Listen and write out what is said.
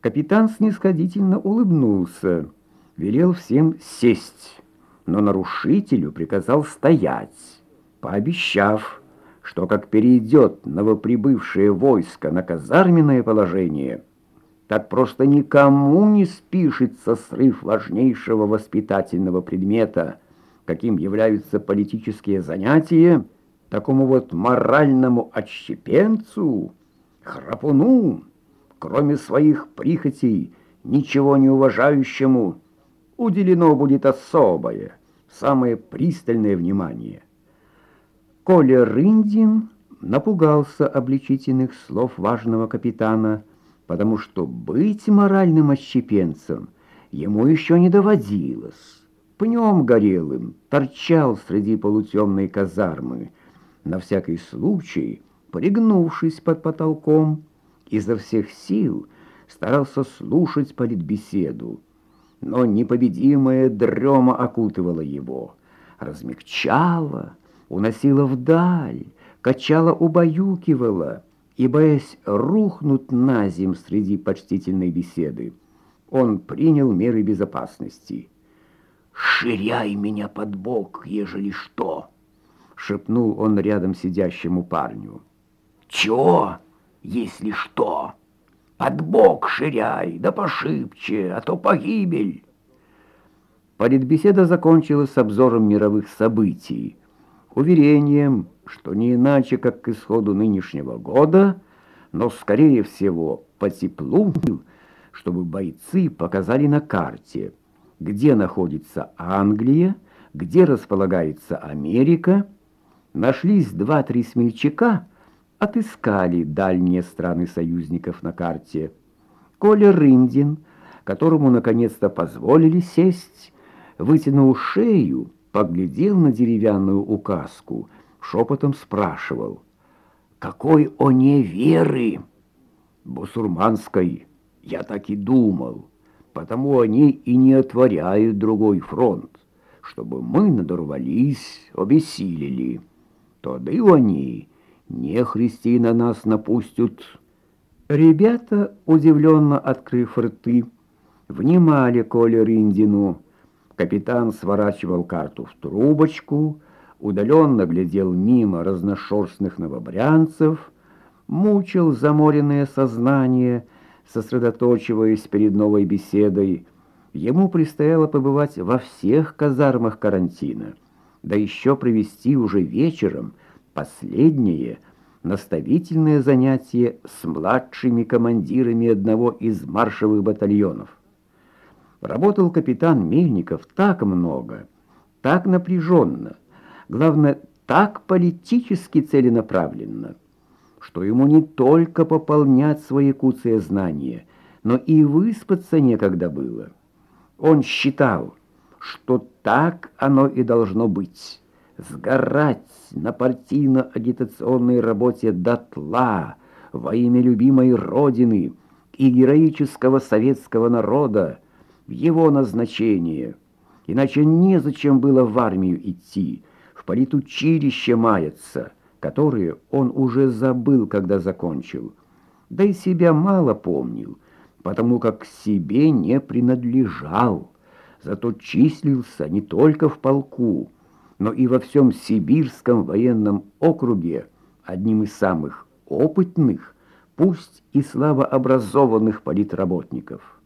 Капитан снисходительно улыбнулся, велел всем сесть, но нарушителю приказал стоять, пообещав, что как перейдет новоприбывшее войско на казарменное положение, так просто никому не спишется срыв важнейшего воспитательного предмета, каким являются политические занятия, такому вот моральному отщепенцу, храпуну, кроме своих прихотей, ничего не уважающему, уделено будет особое, самое пристальное внимание. Коля Рындин напугался обличительных слов важного капитана, потому что быть моральным отщепенцем ему еще не доводилось. Пнем горелым торчал среди полутемной казармы, на всякий случай, пригнувшись под потолком, изо всех сил старался слушать политбеседу, но непобедимая дрема окутывала его, размягчала, уносила вдаль, качала, убаюкивала, и, боясь рухнуть на зем среди почтительной беседы, он принял меры безопасности. «Ширяй меня под бок, ежели что!» — шепнул он рядом сидящему парню. «Чего?» Если что. Под бок ширяй, да пошибче, а то погибель. Политбеседа закончилась обзором мировых событий, уверением, что не иначе, как к исходу нынешнего года, но, скорее всего, по теплу, чтобы бойцы показали на карте, где находится Англия, где располагается Америка. Нашлись два-три смельчака, отыскали дальние страны союзников на карте. Коля Рындин, которому наконец-то позволили сесть, вытянул шею, поглядел на деревянную указку, шепотом спрашивал, «Какой оне веры?» «Бусурманской, я так и думал, потому они и не отворяют другой фронт, чтобы мы надорвались, обессилели. Тоды они нехристи на нас напустят. Ребята, удивленно открыв рты, внимали Коле Риндину. Капитан сворачивал карту в трубочку, удаленно глядел мимо разношерстных новобрянцев, мучил заморенное сознание, сосредоточиваясь перед новой беседой. Ему предстояло побывать во всех казармах карантина, да еще провести уже вечером — Последнее — наставительное занятие с младшими командирами одного из маршевых батальонов. Работал капитан Мельников так много, так напряженно, главное, так политически целенаправленно, что ему не только пополнять свои куцые знания, но и выспаться некогда было. Он считал, что так оно и должно быть, сгорать на партийно-агитационной работе дотла во имя любимой Родины и героического советского народа в его назначение. Иначе незачем было в армию идти, в политучилище маяться, которое он уже забыл, когда закончил. Да и себя мало помнил, потому как себе не принадлежал, зато числился не только в полку, но и во всем Сибирском военном округе одним из самых опытных, пусть и слабообразованных политработников.